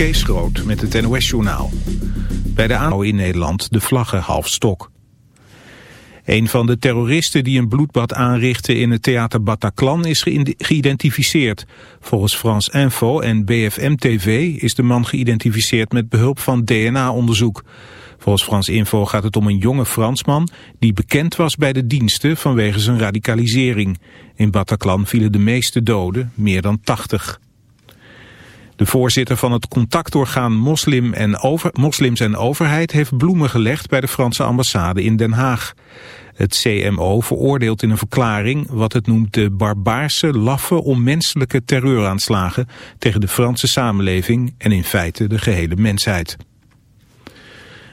Kees Groot met het NOS-journaal. Bij de aanval in Nederland de vlaggen half stok. Een van de terroristen die een bloedbad aanrichtte in het theater Bataclan is geïdentificeerd. Volgens France Info en BFM TV is de man geïdentificeerd met behulp van DNA-onderzoek. Volgens France Info gaat het om een jonge Fransman die bekend was bij de diensten vanwege zijn radicalisering. In Bataclan vielen de meeste doden, meer dan 80. De voorzitter van het contactorgaan Moslim en over, Moslims en Overheid heeft bloemen gelegd bij de Franse ambassade in Den Haag. Het CMO veroordeelt in een verklaring wat het noemt de barbaarse, laffe, onmenselijke terreuraanslagen tegen de Franse samenleving en in feite de gehele mensheid.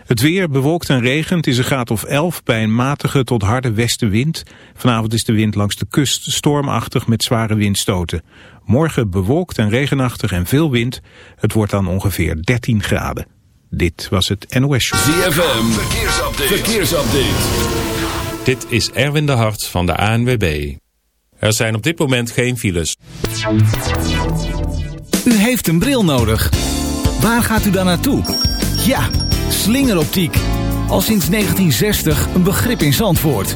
Het weer bewolkt en regent is een graad of 11 bij een matige tot harde westenwind. Vanavond is de wind langs de kust stormachtig met zware windstoten. Morgen bewolkt en regenachtig en veel wind. Het wordt dan ongeveer 13 graden. Dit was het NOS Show. ZFM, verkeersupdate. verkeersupdate. Dit is Erwin de Hart van de ANWB. Er zijn op dit moment geen files. U heeft een bril nodig. Waar gaat u dan naartoe? Ja, slingeroptiek. Al sinds 1960 een begrip in Zandvoort.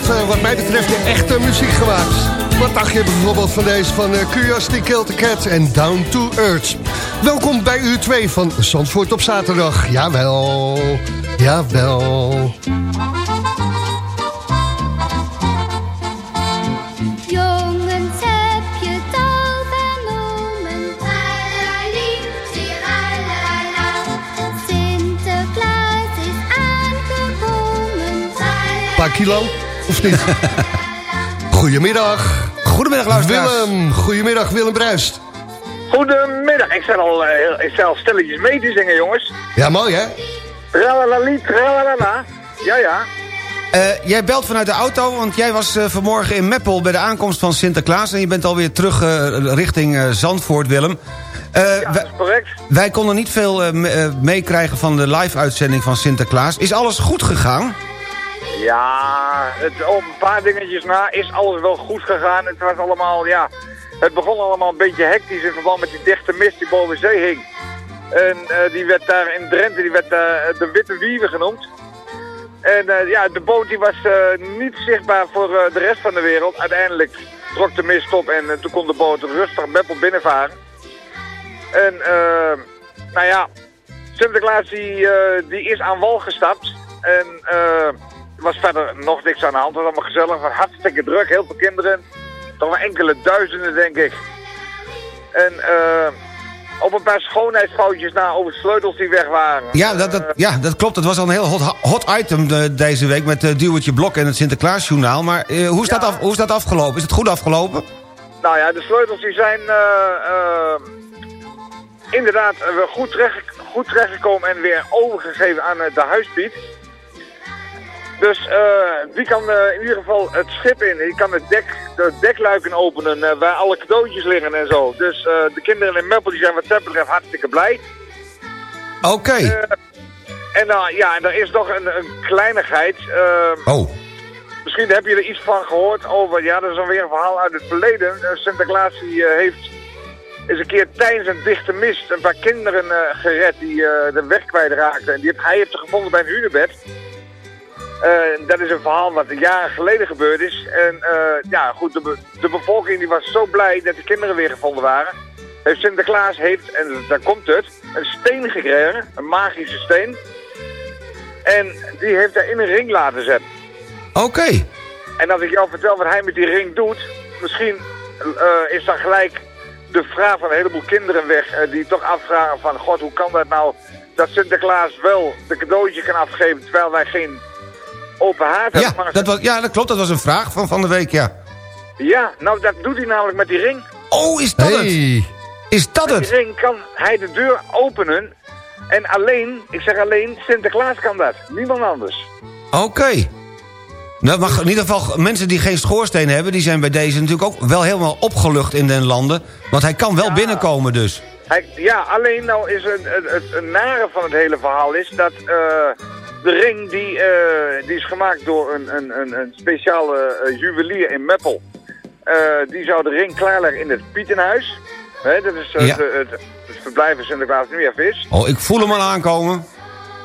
Werd uh, wat mij betreft de echte muziek gemaakt. Wat dacht je bijvoorbeeld van deze van uh, Curiosity Killed the Cat en Down to Earth? Welkom bij uur 2 van Zandvoort op zaterdag. Jawel, jawel. Een paar kilo, of niet? Goedemiddag. Goedemiddag, luisteraars. Willem, goedemiddag Willem Bruist. Goedemiddag, ik sta al, uh, ik al stelletjes mee te zingen, jongens. Ja, mooi hè? Tralalali, tralalala. Ja, ja. Uh, jij belt vanuit de auto, want jij was uh, vanmorgen in Meppel bij de aankomst van Sinterklaas... en je bent alweer terug richting Zandvoort, Willem. ja, dat is correct. Wij konden niet veel meekrijgen van de live-uitzending van Sinterklaas. Is alles goed gegaan? Ja, het, een paar dingetjes na is alles wel goed gegaan. Het was allemaal, ja... Het begon allemaal een beetje hectisch in verband met die dichte mist die boven zee hing. En uh, die werd daar in Drenthe, die werd uh, de Witte Wieven genoemd. En uh, ja, de boot die was niet zichtbaar voor de rest van de wereld. Uiteindelijk trok de mist op en toen kon de boot rustig Meppel binnenvaren. En nou ja, Sinterklaas die, die is aan wal gestapt. En was verder nog niks aan de hand. Het was allemaal gezellig, hartstikke druk, heel veel kinderen. Toch wel enkele duizenden, denk ik. En uh, op een paar schoonheidsfoutjes na over sleutels die weg waren. Ja, dat, dat, ja, dat klopt. Dat was al een heel hot, hot item de, deze week met uh, Duwtje Blok en het Sinterklaasjournaal. Maar uh, hoe, is ja. dat af, hoe is dat afgelopen? Is het goed afgelopen? Nou ja, de sleutels die zijn inderdaad goed, terecht, goed terechtgekomen en weer overgegeven aan de huispiet. Dus uh, die kan uh, in ieder geval het schip in. Die kan het dek, de dekluiken openen uh, waar alle cadeautjes liggen en zo. Dus de kinderen in Meppel die zijn wat dat betreft hartstikke blij. Oké. Okay. en dan, ja, en er is nog een, een kleinigheid. oh. Misschien heb je er iets van gehoord over, ja, dat is alweer een verhaal uit het verleden. Sinterklaas die, heeft eens een keer tijdens een dichte mist een paar kinderen gered die de weg kwijtraakten. En die heeft, hij heeft ze gevonden bij een hunebed. Uh, dat is een verhaal wat jaren geleden gebeurd is. En uh, ja, goed, de, be de, bevolking die was zo blij dat de kinderen weer gevonden waren. Heeft Sinterklaas heeft, en daar komt het, een steen gekregen, een magische steen. En die heeft hij in een ring laten zetten. Oké. Okay. En als ik jou vertel wat hij met die ring doet, misschien uh, is dan gelijk de vraag van een heleboel kinderen weg. die toch afvragen van, god, hoe kan dat nou dat Sinterklaas wel de cadeautje kan afgeven terwijl wij geen open haard ja, dat was, ja, dat klopt. Dat was een vraag van van de week, ja. Ja, nou dat doet hij namelijk met die ring. Oh, is dat hey. het? Is dat met het? die ring kan hij de deur openen. En alleen, ik zeg alleen, Sinterklaas kan dat. Niemand anders. Oké. Okay. Nou, maar in ieder geval, mensen die geen schoorsteen hebben... die zijn bij deze natuurlijk ook wel helemaal opgelucht in den landen. Want hij kan wel ja. binnenkomen dus. Hij, ja, alleen nou is het, het, het, het, nare van het hele verhaal is dat... Uh, de ring die, uh, die is gemaakt door een, een, een, een speciale uh, juwelier in Meppel. Uh, die zou de ring klaarleggen in het Pietenhuis. Hè, dat is ja. het, het, het verblijf in Sinterklaas nu even is. Oh, ik voel hem al aankomen.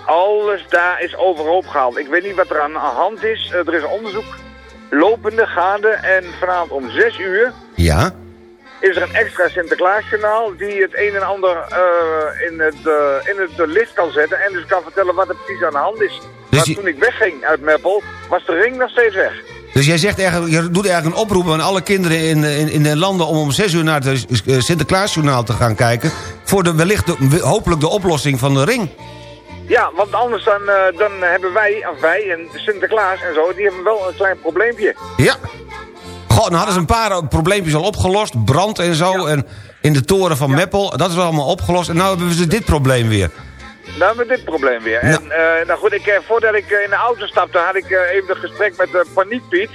Alles daar is overhoop gehaald. Ik weet niet wat er aan de hand is. er is onderzoek lopende, gaande. En vanavond om 6 uur... Ja? Is er een extra Sinterklaasjournaal die het een en ander uh, in, het, uh, in het licht kan zetten en dus kan vertellen wat er precies aan de hand is. Dus maar je... toen ik wegging uit Meppel, was de ring nog steeds weg. Dus jij zegt eigenlijk, je doet eigenlijk een oproep aan alle kinderen in, in, in de landen om om 6 uur naar het Sinterklaasjournaal te gaan kijken. Voor de, wellicht de, hopelijk de oplossing van de ring. Ja, want anders dan, uh, dan hebben wij, of wij en Sinterklaas en zo, die hebben wel een klein probleempje. Ja. Goh, dan hadden ze een paar probleempjes al opgelost. Brand en zo. En in de toren van ja. Meppel. Dat is wel allemaal opgelost. En nu hebben ze dit probleem weer. Nou hebben we dit probleem weer. En uh, nou goed, ik, voordat ik in de auto stapte, had ik uh, even een gesprek met uh, Paniek Piet.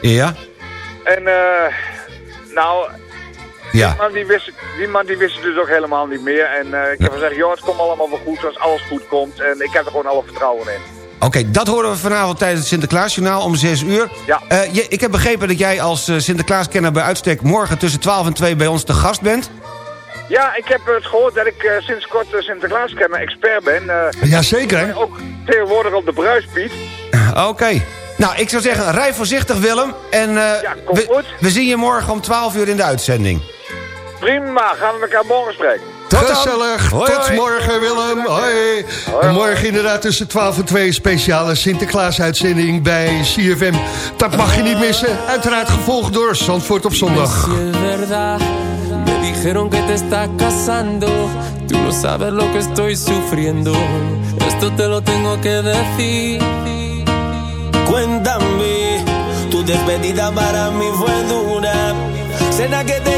Ja. En nou, ja. die, man die, wist, die man die wist het dus ook helemaal niet meer. En ik heb gezegd, joh, het komt allemaal wel goed als alles goed komt. En ik heb er gewoon alle vertrouwen in. Oké, okay, dat horen we vanavond tijdens het Sinterklaasjournaal om 6 uur. Ja. Uh, je, ik heb begrepen dat jij als uh, Sinterklaaskenner bij uitstek... morgen tussen 12 en 2 bij ons te gast bent. Ja, ik heb het gehoord dat ik uh, sinds kort Sinterklaaskenner expert ben. Jazeker, hè? Ook tegenwoordig op de Bruispiet. Oké. Okay. Nou, ik zou zeggen, rij voorzichtig Willem. En uh, we, we, zien je morgen om 12 uur in de uitzending. Prima, gaan we elkaar morgen spreken. Tot Gezellig, hoi, tot morgen Willem. Hoi. En morgen inderdaad tussen 12 en 2 speciale Sinterklaas-uitzending bij CFM. Dat mag je niet missen. Uiteraard gevolgd door Zandvoort op zondag. Me dijeron que te estás casando. Tú no sabes lo que estoy sufriendo. Esto te lo tengo que decir. Cuéntame, tu despedida para mí fue dura. Cena que te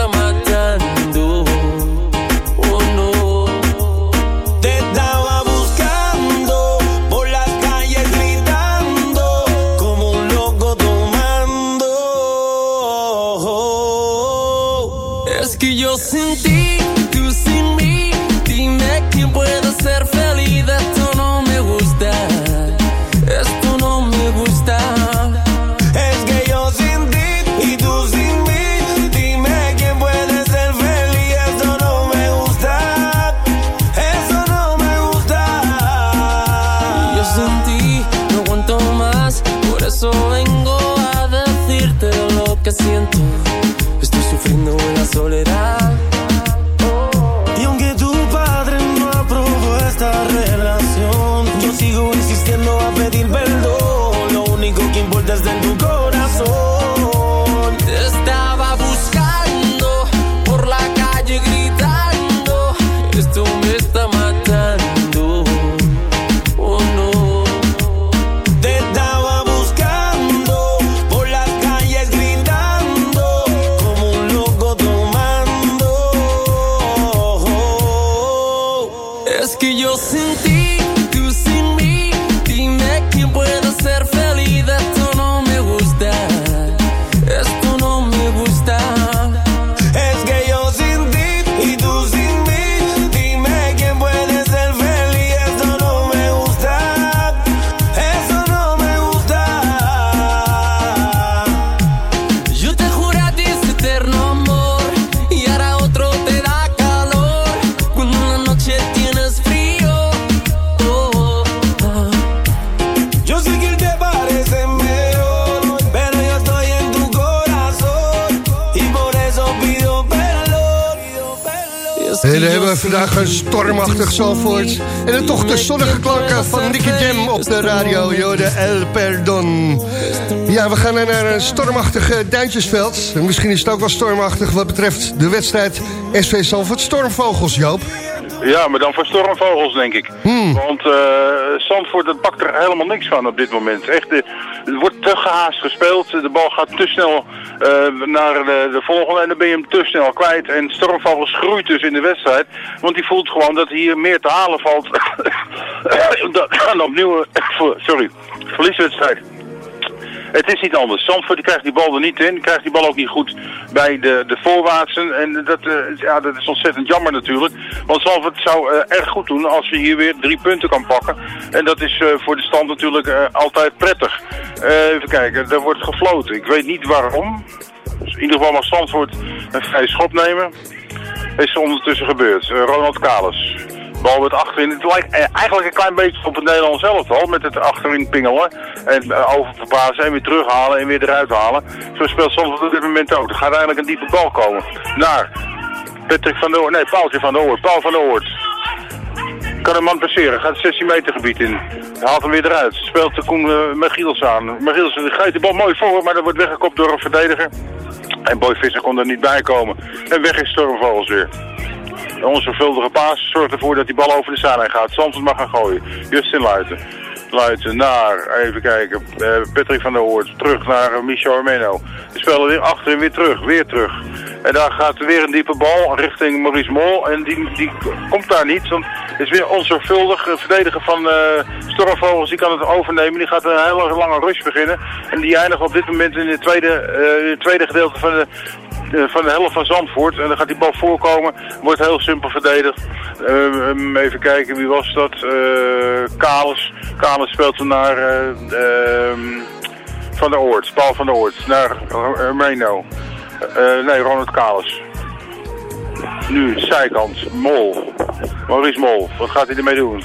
tarde Zalvoort. En dan toch de zonnige klanken van Nicky Jam op de radio. Jode El Perdon. Ja, we gaan naar een stormachtig eh, Duintjesveld. En misschien is het ook wel stormachtig wat betreft de wedstrijd SV Zalvoort Stormvogels, Joop. Ja, maar dan voor stormvogels, denk ik. Want eh Zandvoort, dat pakt er helemaal niks van op dit moment. Echt, eh, het wordt te gehaast gespeeld. De bal gaat te snel eh, naar de, de volgende en dan ben je hem te snel kwijt. En stormvogels groeit dus in de wedstrijd. Want die voelt gewoon dat hier meer te halen valt dan opnieuw, sorry, verlieswedstrijd. Het is niet anders. Zandvoort krijgt die bal er niet in. Krijgt die bal ook niet goed bij de, de voorwaartsen. En dat, eh, ja, dat is ontzettend jammer natuurlijk. Want Zandvoort zou eh, erg goed doen als we hier weer drie punten kan pakken. En dat is eh, voor de stand natuurlijk eh, altijd prettig. Eh, even kijken, er wordt gefloten. Ik weet niet waarom. Dus in ieder geval mag Zandvoort een vrije schop nemen. Is ondertussen gebeurd. Eh, Ronald Kalis. Bal wordt achterin. Het lijkt eh, eigenlijk een klein beetje op het Nederlands elftal. Met het achterin pingelen. En oververplaatsen en weer terughalen en weer eruit halen. Zo speelt soms op dit moment ook. Er gaat eigenlijk een diepe bal komen. Naar Patrick van der. Nee, Paaltje van der Oort. Paul van der. Kan een man passeren. Gaat het 16 meter gebied in. Haalt hem weer eruit. Speelt de Koen uh, Michiels aan. Michiels geeft de bal mooi voor. Maar dat wordt weggekopt door een verdediger. En Boy Visser kon er niet bij komen. En weg is Stormvogels weer. Een onzorgvuldige paas zorgt ervoor dat die bal over de zijlijn gaat. Zandvoort mag gaan gooien. Justin Luiten. Luiten naar, even kijken, uh, Patrick van der Hoort. Terug naar uh, Michel Armeno. Die spelen weer achterin weer terug, weer terug. En daar gaat weer een diepe bal richting Maurice Mol. En die, die komt daar niet. Want is weer onzorgvuldig. De verdediger van uh, Stormvogels die kan het overnemen. Die gaat een hele lange rush beginnen. En die eindigt op dit moment in het tweede, tweede gedeelte van de van de helft van Zandvoort. En dan gaat die bal voorkomen. Wordt heel simpel verdedigd. Uh, even kijken, wie was dat? Uh, Kalis. Kalis speelt hem naar uh, Van der Oort. Paul van der Oort. Naar Reno. Eh, nee, Ronald Kalis. Nu, zijkant, Mol. Maurice Mol, wat gaat hij ermee doen?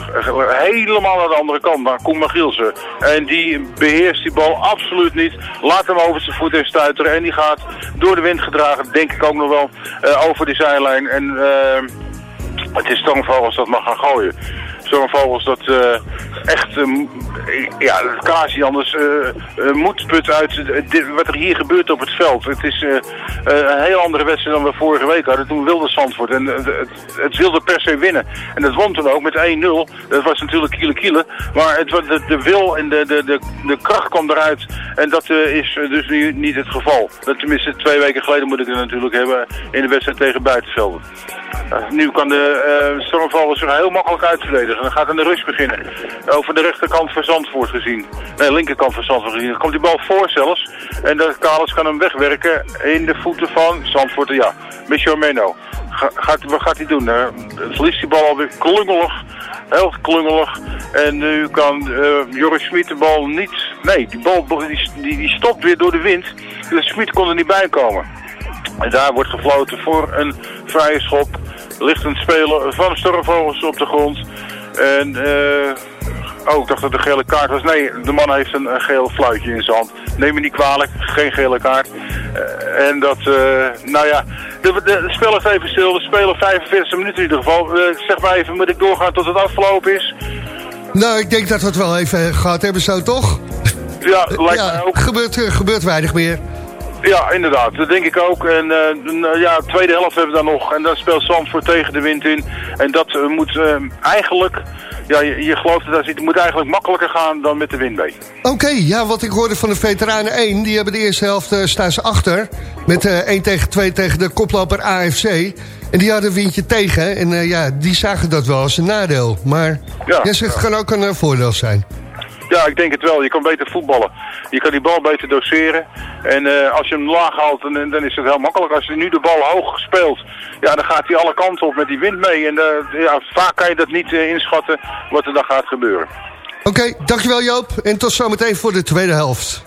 Helemaal aan de andere kant, naar Koen Magielsen. En die beheerst die bal absoluut niet. Laat hem over zijn voeten stuiteren. En die gaat door de wind gedragen, denk ik ook nog wel, eh, over die zijlijn. En eh, het is Stormvogels dat mag gaan gooien. Stormvogels dat eh, echt, uh, ja, Kasi anders uh, uit wat er hier gebeurt op het veld. Het is een heel andere wedstrijd dan we vorige week hadden. Toen wilde Zandvoort en het, het, wilde per se winnen. En dat won toen ook met 1-0. Dat was natuurlijk kiele kiele. Maar het, de, de wil en de, de, de, kracht kwam eruit. En dat is dus nu niet het geval. Dat tenminste twee weken geleden moet ik het natuurlijk hebben in de wedstrijd tegen Buitenvelden. nu kan de uh, Stormvallers er heel makkelijk uitverdedigen. En dan gaat aan de rust beginnen. Over de rechterkant van Zandvoort gezien. Nee, linkerkant van Zandvoort komt die bal voor zelfs. En de Kalis kan hem wegwerken in de voeten van Zandvoort. Ja, Michel Meno. gaat, wat gaat hij doen? Verliest die bal alweer klungelig. Heel klungelig. En nu kan uh, Joris Smit de bal niet... Nee, die bal die, die, stopt weer door de wind. Dus Smit kon er niet bij komen. En daar wordt gefloten voor een vrije schop. Ligt een speler van Stormvogels op de grond. En, eh... oh, ik dacht dat het een gele kaart was. Nee, de man heeft een, een geel fluitje in zijn hand. Neem me niet kwalijk, geen gele kaart. Uh, en dat, uh, nou ja, de, de, de spel is even stil. We spelen 45 minuten in ieder geval. Uh, zeg maar even, moet ik doorgaan tot het afgelopen is? Nou, ik denk dat we het wel even gehad hebben zo, toch? Ja, lijkt ja, mij ook. Gebeurt, gebeurt weinig meer. Ja, inderdaad. Dat denk ik ook. En uh, ja, tweede helft hebben we dan nog. En dan speelt Zandvoort tegen de wind in. En dat uh, moet uh, eigenlijk... Ja, je, je gelooft het als het moet eigenlijk makkelijker gaan dan met de wind mee. Oké, okay, ja, wat ik hoorde van de veteranen 1... die hebben de eerste helft staan ze achter. Met 1 tegen 2 tegen de koploper AFC. En die hadden een windje tegen. En ja, die zagen dat wel als een nadeel. Maar ja, jij zegt, het kan ook een voordeel zijn. Ja, ik denk het wel. Je kan beter voetballen. Je kan die bal beter doseren. En uh, als je hem laag haalt, dan, dan, is het heel makkelijk. Als je nu de bal hoog speelt, ja, dan gaat hij alle kanten op met die wind mee. En uh, ja, vaak kan je dat niet uh, inschatten wat er dan gaat gebeuren. Oké, dankjewel Joop. En tot zometeen voor de tweede helft.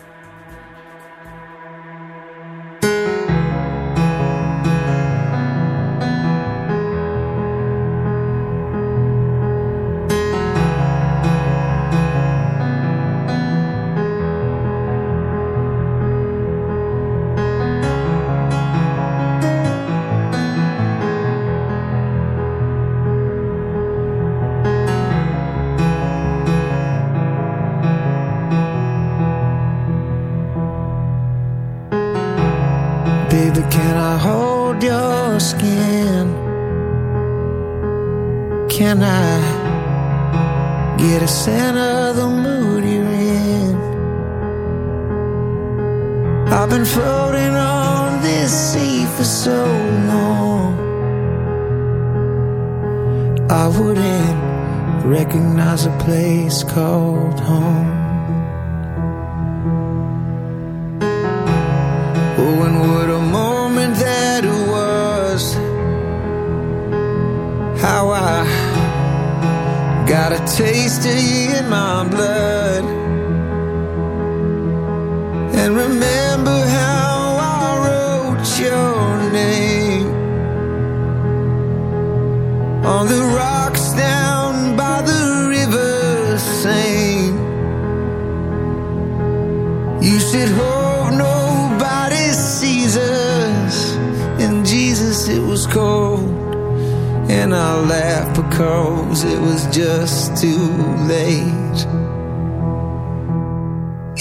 And I laughed because it was just too late.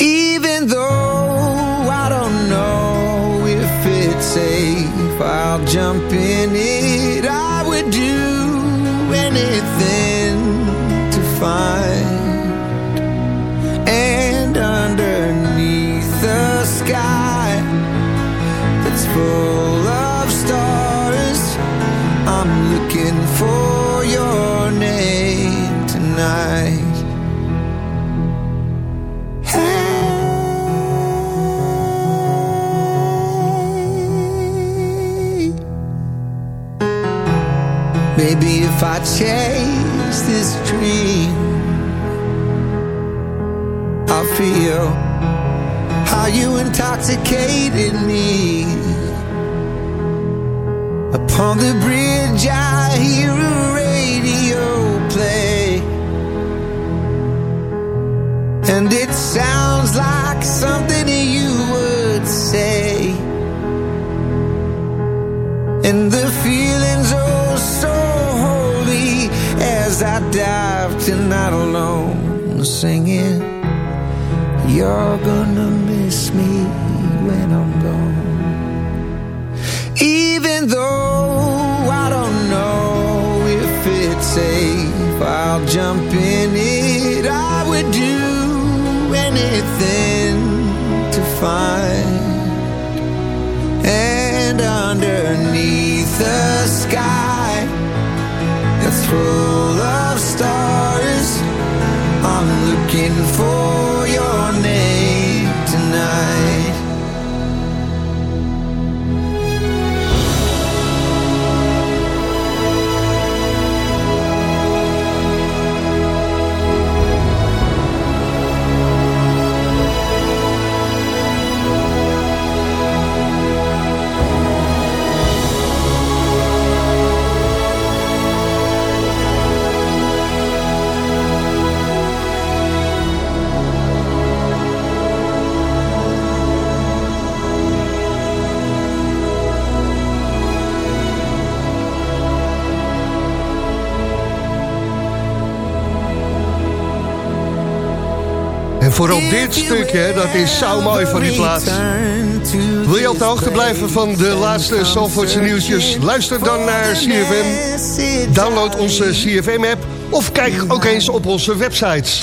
Even though I don't know if it's safe, I'll jump in it. I would do I chase this dream, I feel how you intoxicated me Upon the bridge, I hear a radio play. And it sounds like something you would say. And the feeling's holy as I dive tonight alone, singing, You're gonna miss me when I'm gone. Even though I don't know if it's safe, I'll jump in it. I would do anything to find. And underneath the sky that's full of stars, I'm looking for vooral dit stukje, dat is zo mooi van die plaats. Wil je op de hoogte blijven van de laatste Zandvoortse nieuwsjes? Luister dan naar CFM. Download onze CFM-app. Of kijk ook eens op onze websites.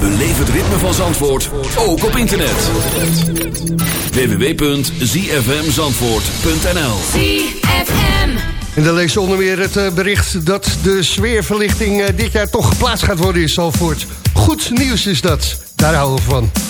Beleef het ritme van Zandvoort, ook op internet. www.zfmzandvoort.nl ZFM. En dan lees je onder meer het eh, bericht dat de sfeerverlichting eh, dit jaar toch geplaatst gaat worden in Zandvoort. Goed nieuws is dat. Daar houden we van.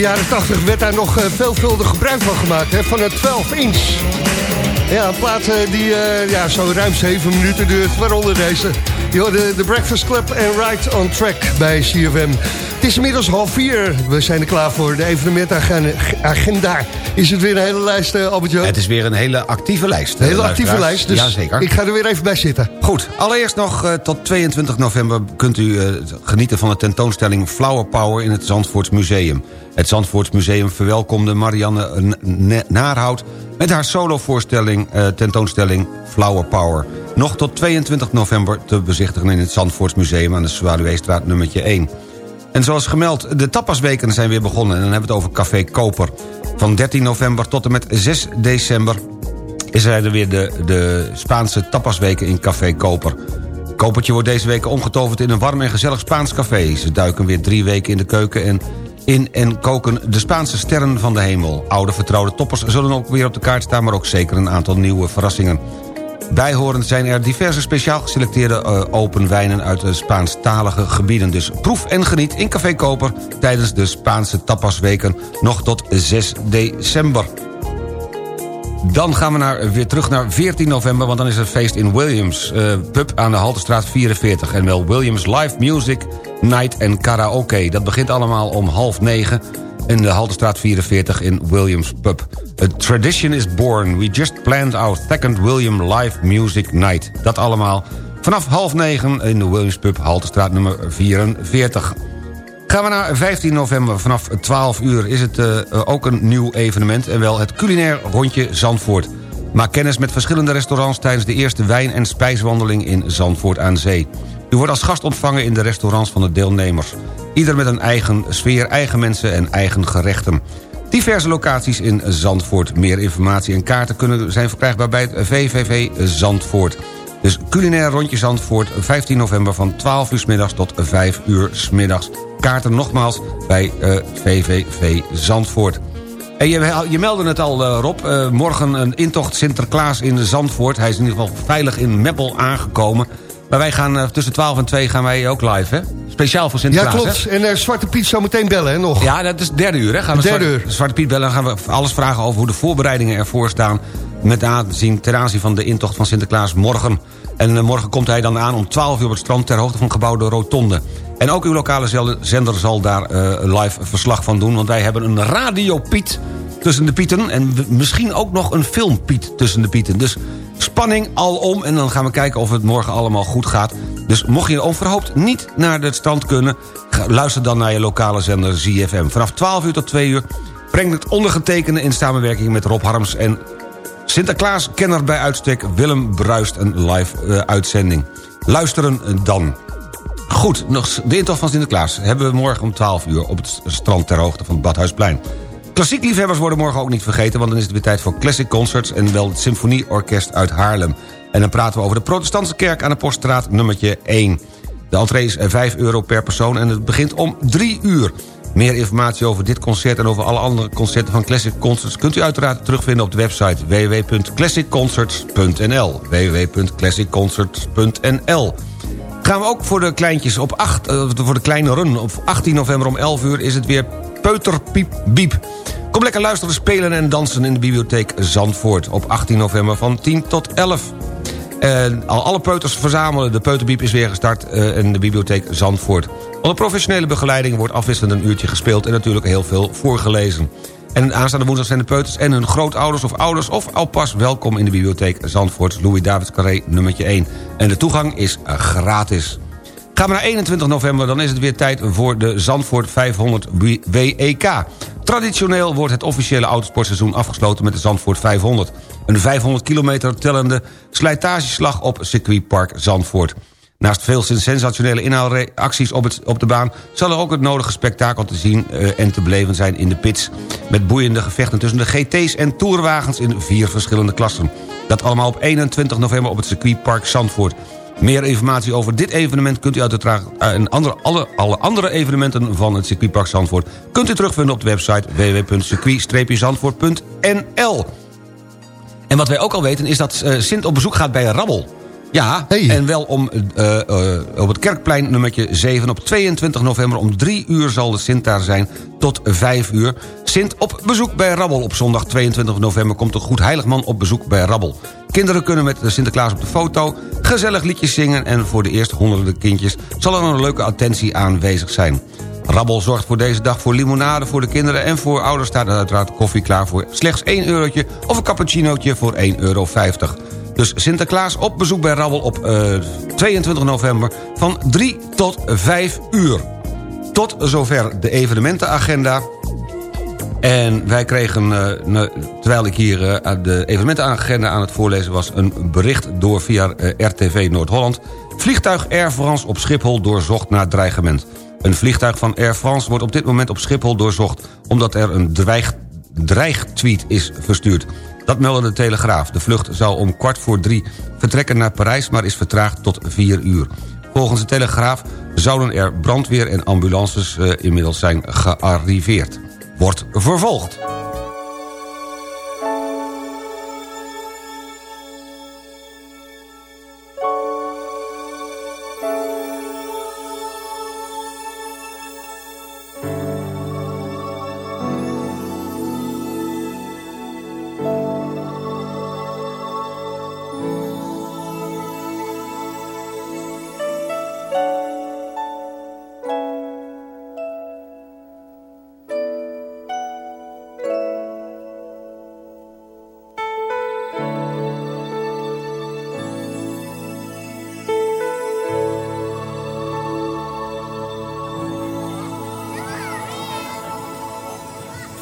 Jaren 80 werd daar nog eh, veelvuldig gebruik van gemaakt, hè, van een 12 inch. Ja, een plaat eh, die eh, ja, zo ruim 7 minuten duurt, waaronder deze. Je hoorde de Breakfast Club en Right on Track bij CFM. Het is inmiddels half vier. We zijn er klaar voor de evenementagenda. Is het weer een hele lijst, uh, albert Het is weer een hele actieve lijst. Een hele actieve lijst, dus Jazeker. ik ga er weer even bij zitten. Goed, allereerst nog uh, tot 22 november kunt u uh, genieten van de tentoonstelling Flower Power in het Zandvoorts Museum. Het Zandvoorts Museum verwelkomde Marianne Naarhout met haar solovoorstelling tentoonstelling Flower Power. Nog tot 22 november te bezichtigen in het Zandvoorts Museum aan de Zwaluweestraat nummertje 1. En zoals gemeld, de tapasweken zijn weer begonnen. En dan hebben we het over Café Koper. Van 13 november tot en met 6 december... is er weer de, de Spaanse tapasweken in Café Koper. Kopertje wordt deze week omgetoverd in een warm en gezellig Spaans café. Ze duiken weer drie weken in de keuken en in en koken de Spaanse sterren van de hemel. Oude vertrouwde toppers zullen ook weer op de kaart staan... maar ook zeker een aantal nieuwe verrassingen. Bijhorend zijn er diverse speciaal geselecteerde uh, open wijnen uit de Spaanstalige gebieden. Dus proef en geniet in Café Koper tijdens de Spaanse tapasweken nog tot 6 december. Dan gaan we naar, weer terug naar 14 november, want dan is er feest in Williams. Uh, pub aan de Haltestraat 44. En wel Williams Live Music Night en Karaoke. Dat begint allemaal om half negen in de Haltestraat 44 in Williams Pub. A tradition is born. We just planned our second William Live Music Night. Dat allemaal vanaf half negen in de Williams Pub, Haltestraat nummer 44. Gaan we naar 15 november. Vanaf 12 uur is het uh, ook een nieuw evenement... en wel het culinair rondje Zandvoort. Maak kennis met verschillende restaurants... tijdens de eerste wijn- en spijswandeling in Zandvoort aan Zee. U wordt als gast ontvangen in de restaurants van de deelnemers. Ieder met een eigen sfeer, eigen mensen en eigen gerechten. Diverse locaties in Zandvoort. Meer informatie en kaarten kunnen zijn verkrijgbaar bij het VVV Zandvoort. Dus culinair rondje Zandvoort, 15 november van 12 uur s middags tot 5 uur s middags. Kaarten nogmaals bij uh, VVV Zandvoort. En je, je meldde het al, uh, Rob. Uh, morgen een intocht Sinterklaas in Zandvoort. Hij is in ieder geval veilig in Meppel aangekomen. Maar wij gaan tussen 12 en 2 gaan wij ook live, hè? Speciaal voor Sinterklaas, Ja, klopt. Hè? En uh, Zwarte Piet zo meteen bellen, hè, nog? Ja, dat is derde uur, hè? Gaan we derde Zwarte, uur. Zwarte Piet bellen en gaan we alles vragen over hoe de voorbereidingen ervoor staan... met aanzien ter aanzien van de intocht van Sinterklaas morgen. En uh, morgen komt hij dan aan om 12 uur op het strand... ter hoogte van het gebouw De Rotonde. En ook uw lokale zender zal daar live verslag van doen... want wij hebben een Radio Piet tussen de Pieten... en misschien ook nog een Film Piet tussen de Pieten. Dus spanning alom. En dan gaan we kijken of het morgen allemaal goed gaat. Dus mocht je onverhoopt niet naar het strand kunnen... luister dan naar je lokale zender ZFM. Vanaf 12 uur tot 2 uur brengt het ondergetekende... in samenwerking met Rob Harms en Sinterklaas-kenner bij uitstek... Willem Bruist een live uh, uitzending. Luisteren dan. Goed, nog de intocht van Sinterklaas hebben we morgen om 12 uur... op het strand ter hoogte van het Badhuisplein. Klassiek liefhebbers worden morgen ook niet vergeten... want dan is het weer tijd voor Classic Concerts... en wel het Symfonieorkest uit Haarlem. En dan praten we over de protestantse kerk aan de Poststraat nummertje 1. De entree is 5 euro per persoon en het begint om 3 uur. Meer informatie over dit concert en over alle andere concerten van Classic Concerts... kunt u uiteraard terugvinden op de website www.classicconcerts.nl www.classicconcerts.nl Gaan we ook voor de kleintjes op 8, uh, voor de kleine run. Op 18 november om 11 uur is het weer Peuterpiep Biep. Kom lekker luisteren, spelen en dansen in de bibliotheek Zandvoort... op 18 november van 10 tot 11. En al alle peuters verzamelen. De peuterbiep is weer gestart uh, in de bibliotheek Zandvoort. Onder professionele begeleiding wordt afwisselend een uurtje gespeeld... en natuurlijk heel veel voorgelezen. En aanstaande woensdag zijn de peuters en hun grootouders of ouders... of alpas welkom in de bibliotheek Zandvoort... Louis Davids Carré nummertje 1. En de toegang is uh, gratis. Gaan we naar 21 november, dan is het weer tijd voor de Zandvoort 500 WEK. Traditioneel wordt het officiële autosportseizoen afgesloten met de Zandvoort 500. Een 500 kilometer tellende slijtageslag op circuitpark Zandvoort. Naast veel sensationele inhaalacties op, het, op de baan... zal er ook het nodige spektakel te zien uh, en te beleven zijn in de pits... met boeiende gevechten tussen de GT's en tourwagens in vier verschillende klassen. Dat allemaal op 21 november op het circuitpark Zandvoort. Meer informatie over dit evenement kunt u uiteraard... en andere, alle, alle andere evenementen van het circuitpark Zandvoort... kunt u terugvinden op de website www.circuit-zandvoort.nl. En wat wij ook al weten is dat uh, Sint op bezoek gaat bij Rabbel. Ja, en wel om, uh, uh, op het Kerkplein nummertje 7 op 22 november... om 3 uur zal de Sint daar zijn tot 5 uur. Sint op bezoek bij Rabbel. Op zondag 22 november komt de Goed Heiligman op bezoek bij Rabbel. Kinderen kunnen met de Sinterklaas op de foto, gezellig liedjes zingen... en voor de eerste honderden kindjes zal er een leuke attentie aanwezig zijn. Rabbel zorgt voor deze dag voor limonade voor de kinderen... en voor ouders staat er uiteraard koffie klaar voor slechts 1 eurotje... of een cappuccinootje voor 1,50 euro. Dus Sinterklaas op bezoek bij Rabbel op uh, eh, 22 november van 3 tot 5 uur. Tot zover de evenementenagenda. En wij kregen, uh, terwijl ik hier uh, de evenementenagenda aan het voorlezen was... een bericht door via RTV Noord-Holland. Vliegtuig Air France op Schiphol doorzocht naar dreigement. Een vliegtuig van Air France wordt op dit moment op Schiphol doorzocht... omdat er een dreig, dreigtweet is verstuurd. Dat meldde de Telegraaf. De vlucht zou om kwart voor drie vertrekken naar Parijs... maar is vertraagd tot vier uur. Volgens de Telegraaf zouden er brandweer en ambulances uh, inmiddels zijn gearriveerd. Wordt vervolgd.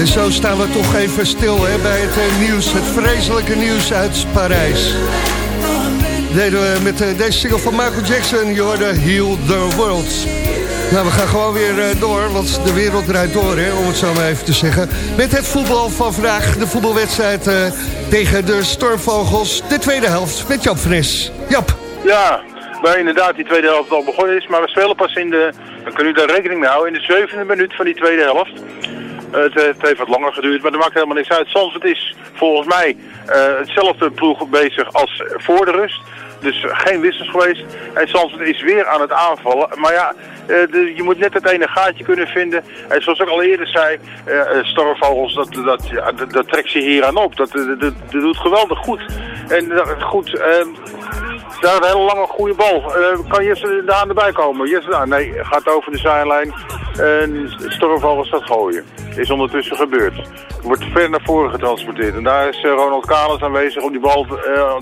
En zo staan we toch even stil hè, bij het eh, nieuws, het vreselijke nieuws uit Parijs. Deden we met eh, deze single van Michael Jackson, je hoorde Heal the World. Nou, we gaan gewoon weer eh, door, want de wereld draait door, hè, om het zo maar even te zeggen. Met het voetbal van vandaag, de voetbalwedstrijd tegen de Stormvogels. De tweede helft met Jap Fris. Jap. Ja, waar inderdaad die tweede helft al begonnen is. Maar we spelen pas in de, dan kunnen u daar rekening mee houden, in de zevende minuut van die tweede helft. Het, het, heeft wat langer geduurd, maar dat maakt helemaal niks uit. Zandvoort is volgens mij uh, hetzelfde ploeg bezig als voor de rust. Dus geen wissels geweest. En Zandvoort is weer aan het aanvallen. Maar ja, de, je moet net het ene gaatje kunnen vinden. En zoals ik al eerder zei, uh, Stormvogels, dat, dat, dat, trekt ze hier aan op. Dat, doet geweldig goed. En goed, daar een hele lange goede bal. kan Jesse daar erbij komen? Jesse daar? Nee, gaat over de zijlijn. En Stormvogels staat gooien is ondertussen gebeurd. Wordt ver naar voren getransporteerd. En daar is Ronald Kalis aanwezig om die bal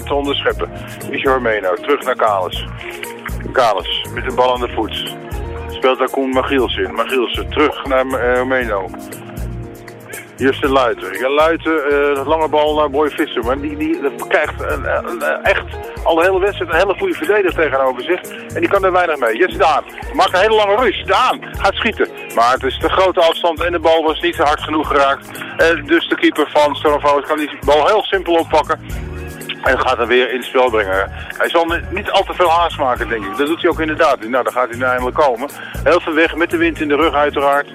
te onderscheppen. Michel Armeno, terug naar Kalis. Kalis, met de bal aan de voet. Speelt daar Koen Magielsen. Magielsen, terug naar uh, Armeno. Justin Luiten. Ja, Luiten, uh, lange bal naar Boy Visser. Maar die, die krijgt een, een, echt al de hele wedstrijd een hele goede verdediger tegenover zich. En die kan er weinig mee. Jesse Daan maakt een hele lange rush. Daan gaat schieten. Maar het is de grote afstand en de bal was niet hard genoeg geraakt. Uh, dus de keeper van Stormvoort kan die bal heel simpel oppakken. En gaat hem weer in het spel brengen. Hij zal niet al te veel haast maken, denk ik. Dat doet hij ook inderdaad. Nou, dan gaat hij nu eindelijk komen. Heel veel weg, met de wind in de rug uiteraard.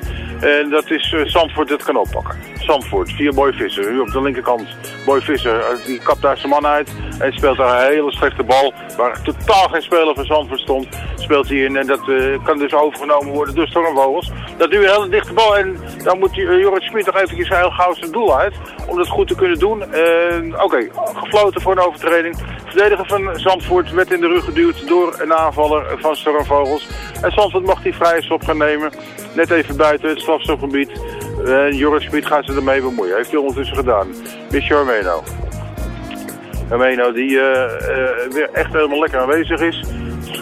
En dat is uh, Zandvoort dat kan oppakken. Zandvoort, via Boy Visser. Nu op de linkerkant Boy Visser, uh, die kapt daar zijn man uit. En speelt daar een hele slechte bal. Waar totaal geen speler van Zandvoort stond. Speelt hij in en dat uh, kan dus overgenomen worden door Stormvogels. Dat nu een hele dichte bal. En dan moet uh, Jorrit Smit nog eventjes heel gauw zijn doel uit. Om dat goed te kunnen doen. Oké, gefloten voor een overtreding. Verdediger van Zandvoort werd in de rug geduwd door een aanvaller van Stormvogels. En Zandvoort mag die vrije stop gaan nemen. Net even buiten het strafstofgebied. En Joris Smit gaat ze ermee bemoeien. Heeft hij ondertussen gedaan. Michel Armeno. Armeno die uh, weer echt helemaal lekker aanwezig is.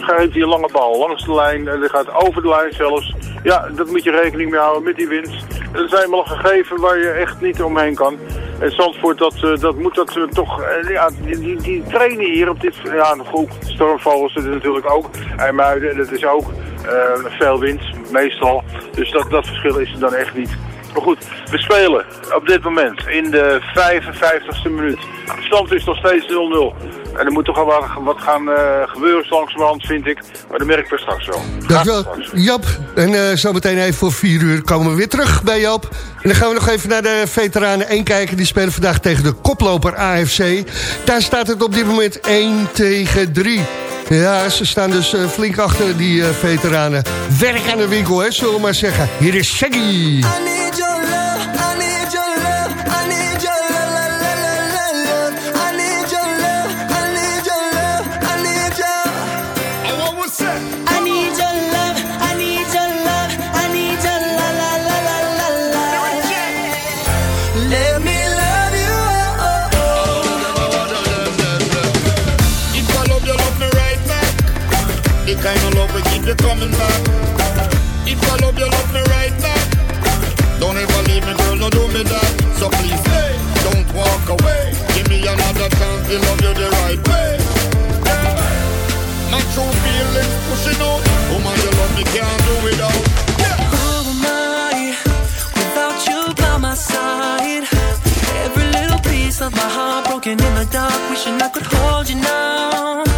Geeft hij een lange bal langs de lijn. En die gaat over de lijn zelfs. Ja, dat moet je rekening mee houden met die winst. Dat zijn wel een gegeven waar je echt niet omheen kan. En Zandvoort, dat, uh, dat moet dat uh, toch... Uh, ja, die, die, trainen hier op dit... Ja, goed, Stormvogels zit natuurlijk ook. IJmuiden, dat is ook veel wind, meestal. Dus dat, dat verschil is er dan echt niet. Maar goed, we spelen op dit moment in de 55ste minuut. De stand is nog steeds 0-0. En er moet toch wel wat, wat gaan uh, gebeuren langzamerhand, vind ik. Maar dat merk ik straks wel. Dankjewel, Jap. En uh, zo meteen even voor 4 uur komen we weer terug bij Jap. En dan gaan we nog even naar de veteranen 1 kijken. Die spelen vandaag tegen de koploper AFC. Daar staat het op dit moment 1 tegen 3. Ja, ze staan dus uh, flink achter die uh, veteranen. Werk aan de winkel, hè, zullen we maar zeggen. Hier is Shaggy. Kind of love you coming back. If I love you, love me right. Don't ever leave me, girl, no do me that. So please don't walk away. Give me another chance to love you the right way. Feelings pushing out. Love can't do without. of my heart broken in the dark. Wishing I could hold you now.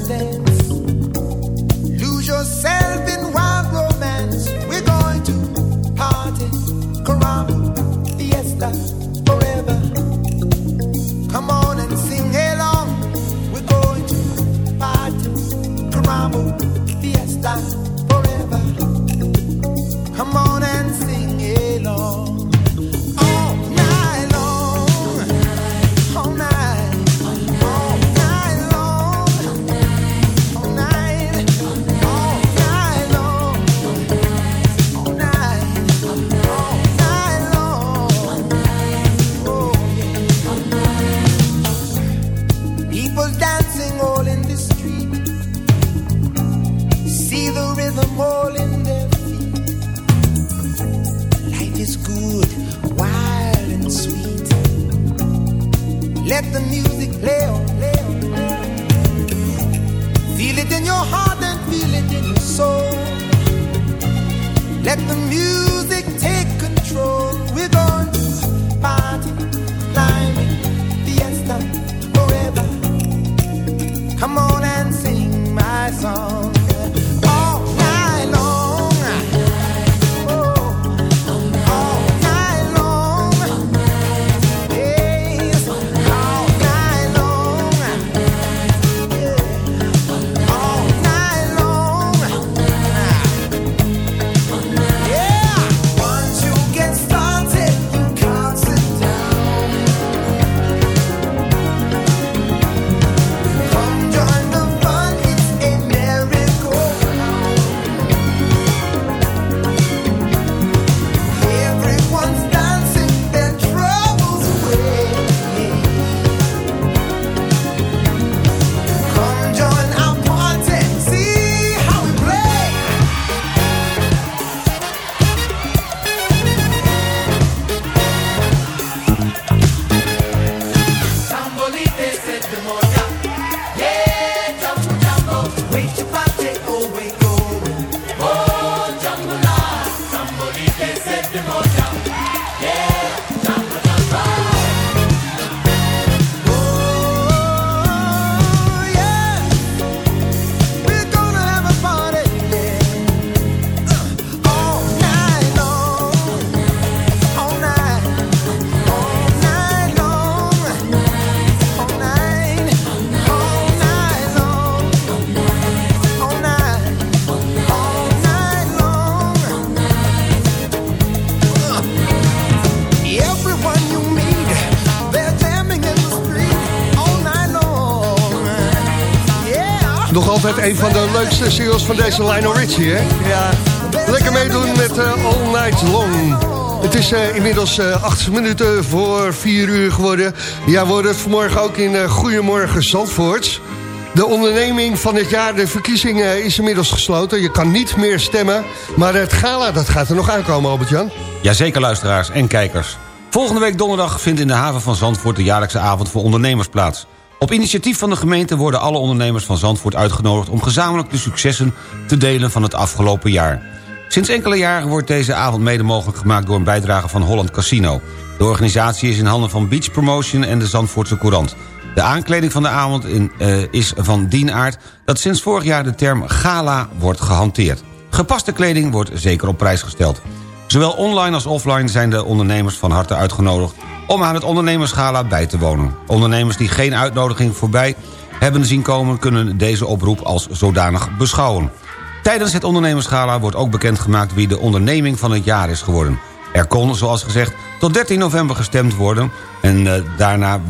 parece Een van de leukste singles van deze Lionel Richie, hè? Ja. Lekker meedoen met uh, All Night Long. Het is uh, inmiddels uh, acht minuten voor vier uur geworden. Ja, we worden het vanmorgen ook in Goedemorgen Zandvoort. De onderneming van het jaar, de verkiezing is inmiddels gesloten. Je kan niet meer stemmen. Maar het gala, dat gaat er nog aankomen, Albert-Jan. Jazeker, luisteraars en kijkers. Volgende week donderdag vindt in de haven van Zandvoort... de jaarlijkse avond voor ondernemers plaats. Op initiatief van de gemeente worden alle ondernemers van Zandvoort uitgenodigd... om gezamenlijk de successen te delen van het afgelopen jaar. Sinds enkele jaren wordt deze avond mede mogelijk gemaakt... door een bijdrage van Holland Casino. De organisatie is in handen van Beach Promotion en de Zandvoortse Courant. De aankleding van de avond in, uh, is van dien aard... dat sinds vorig jaar de term gala wordt gehanteerd. Gepaste kleding wordt zeker op prijs gesteld. Zowel online als offline zijn de ondernemers van harte uitgenodigd... om aan het ondernemersgala bij te wonen. Ondernemers die geen uitnodiging voorbij hebben zien komen... kunnen deze oproep als zodanig beschouwen. Tijdens het ondernemersgala wordt ook bekendgemaakt... wie de onderneming van het jaar is geworden. Er kon, zoals gezegd, tot 13 november gestemd worden. En uh, daarna,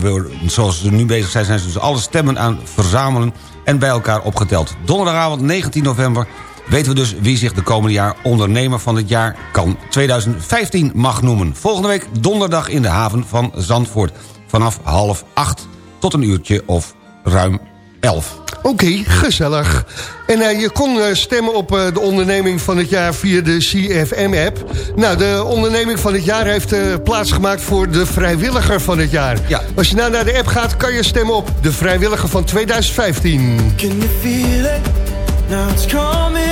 zoals ze nu bezig zijn... zijn ze dus alle stemmen aan verzamelen en bij elkaar opgeteld. Donderdagavond 19 november weten we dus wie zich de komende jaar ondernemer van het jaar kan 2015 mag noemen. Volgende week donderdag in de haven van Zandvoort. Vanaf half acht tot een uurtje of ruim elf. Oké, okay, gezellig. En uh, je kon uh, stemmen op uh, de onderneming van het jaar via de CFM-app. Nou, de onderneming van het jaar heeft plaatsgemaakt voor de vrijwilliger van het jaar. Ja. Als je nou naar de app gaat, kan je stemmen op de vrijwilliger van 2015. Can you feel it? Now it's coming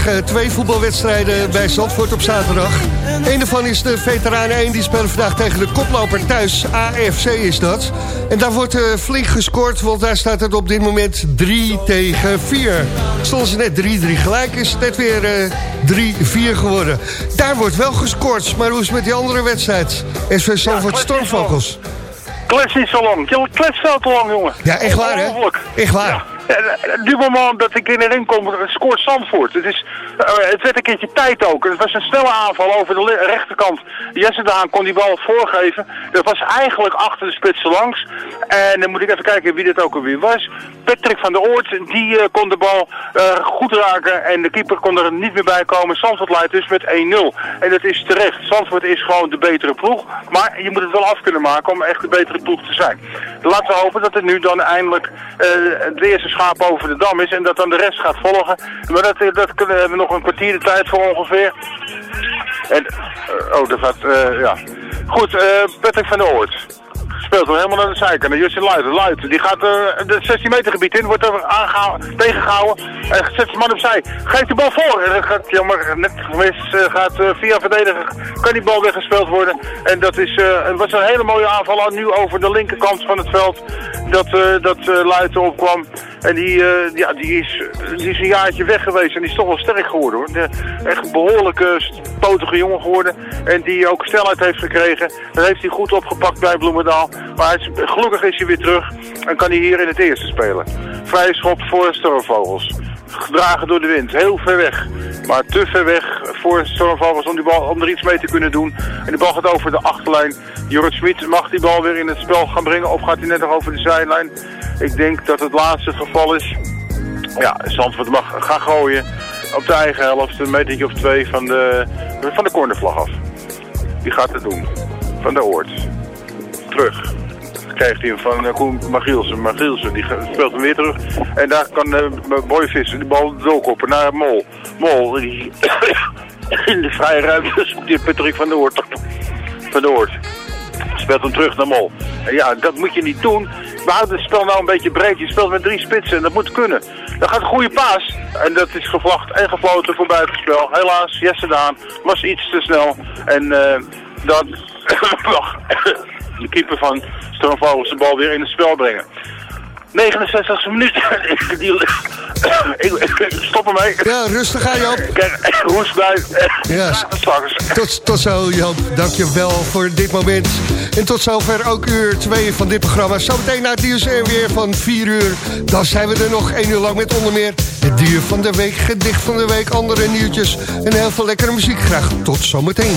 vandaag uh, twee voetbalwedstrijden bij Zandvoort op zaterdag. Eén daarvan is de Veteranen 1. Die spelen vandaag tegen de koploper thuis. AFC is dat. En daar wordt uh, flink gescoord, want daar staat het op dit moment 3 tegen 4. Stonden ze net 3-3 gelijk, is het net weer uh, 3-4 geworden. Daar wordt wel gescoord, maar hoe is het met die andere wedstrijd? SV Zandvoort Ja, Stormvogels. Klets niet zo lang. Je kletst veel te lang, jongen. Ja, echt waar, hè? Echt waar. Ja, En moment dat ik in de ring kom, scoort Zandvoort. Het, is, eh, het werd een keertje tijd ook. Het was een snelle aanval over de rechterkant. Jesse Daan kon die bal voorgeven. Dat was eigenlijk achter de spitsen langs. En dan moet ik even kijken wie dit ook alweer was. Patrick van der Oort, die eh, kon de bal eh, goed raken. En de keeper kon er niet meer bij komen. Zandvoort leidt dus met 1-0. En dat is terecht. Zandvoort is gewoon de betere ploeg. Maar je moet het wel af kunnen maken om echt de betere ploeg te zijn. Laten we hopen dat het nu dan eindelijk het eerste schaap over de dam is. En dat dan de rest gaat volgen. Maar dat, eh, dat kunnen we hebben nog een kwartier de tijd voor ongeveer. En, eh, oh, dat gaat, eh, ja. Goed, Patrick van der Oort. Speelt hem helemaal naar de zijkant. En Justin Luiten, Luiten, die gaat de 16 meter gebied in, wordt er aangehouden, tegengehouden. En zet zijn man opzij. Geeft de bal voor. En gaat jammer, net gemist, gaat via verdediger, kan die bal weggespeeld worden. En dat is, het was een hele mooie aanval aan nu over de linkerkant van het veld. Dat, dat Luiten opkwam. En die, eh, ja, die, is, die is een jaartje weg geweest en die is toch wel sterk geworden hoor. De, echt een behoorlijke potige jongen geworden. En die ook snelheid heeft gekregen. Dat heeft hij goed opgepakt bij Bloemendaal. Maar gelukkig is hij weer terug en kan hij hier in het eerste spelen. Vrije schop voor Stormvogels. Gedragen door de wind, heel ver weg. Maar te ver weg voor Stormvogels om, die bal, om er iets mee te kunnen doen. En de bal gaat over de achterlijn. Jorrit Smit mag die bal weer in het spel gaan brengen. Of gaat hij net nog over de zijlijn? Ik denk dat het laatste geval is. Ja, Zandvoort mag gaan gooien op de eigen helft. Een metertje of twee van de, van de cornervlag af. Wie gaat het doen? Van de Oort. Terug. Krijgt hij hem van uh, Koen Magielsen. Magielsen die speelt hem weer terug. En daar kan uh, Boy Visser de bal doorkoppen naar Mol. Mol die in de vrije ruimte die Patrick van de Oort. Van de Oort. Speelt hem terug naar Mol. En ja, dat moet je niet doen. We houden het spel nou een beetje breed. Je speelt met drie spitsen en dat moet kunnen. Dan gaat een goede paas. En dat is gevlacht en gefloten voor buitenspel. Helaas, Jesse Daan was iets te snel. En eh dan mag de keeper van Stroomvogels de bal weer in het spel brengen. 69 minuten. Die, ik, ik stop ermee. Ja, rustig aan Joop. Kijk, roest bij. Ja, tot, tot zo Joop, dankjewel voor dit moment. En tot zover ook uur 2 van dit programma. Zometeen naar het nieuws en weer van 4 uur. Dan zijn we er nog 1 uur lang met onder meer het dier van de week, gedicht van de week, andere nieuwtjes en heel veel lekkere muziek. Graag tot zometeen.